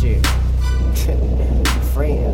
shit. Friends.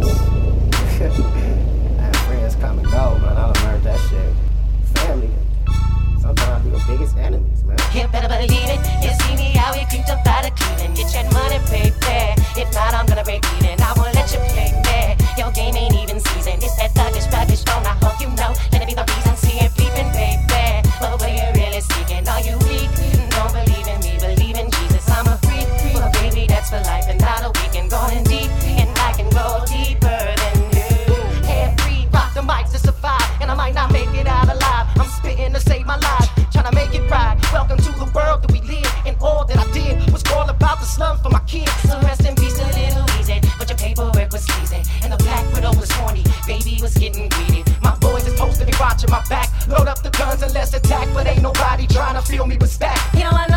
out alive. I'm spitting to save my life, trying to make it right. Welcome to the world that we live, and all that I did was all about the slum for my kids. So rest in peace, a little Eazy, but your paperwork was sleazy, and the black widow was horny. Baby was getting greedy. My boys is supposed to be watching my back. Load up the guns and let's attack, but ain't nobody trying to feel me with stack. You know I know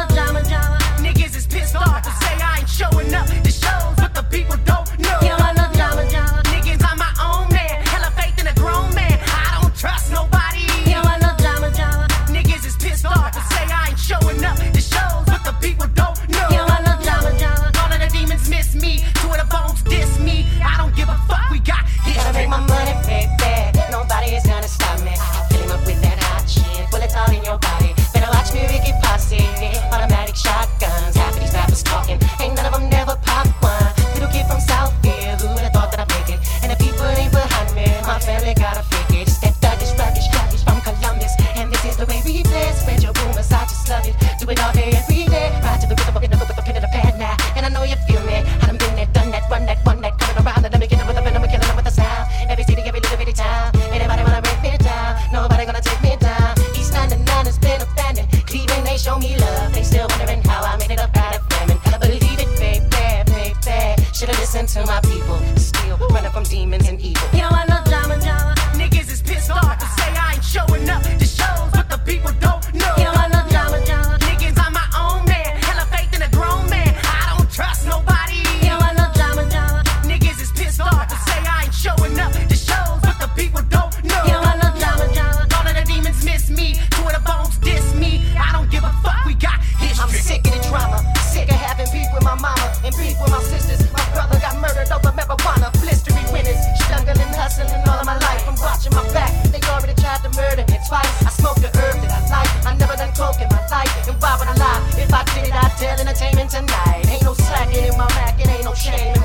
demons and evil. chain.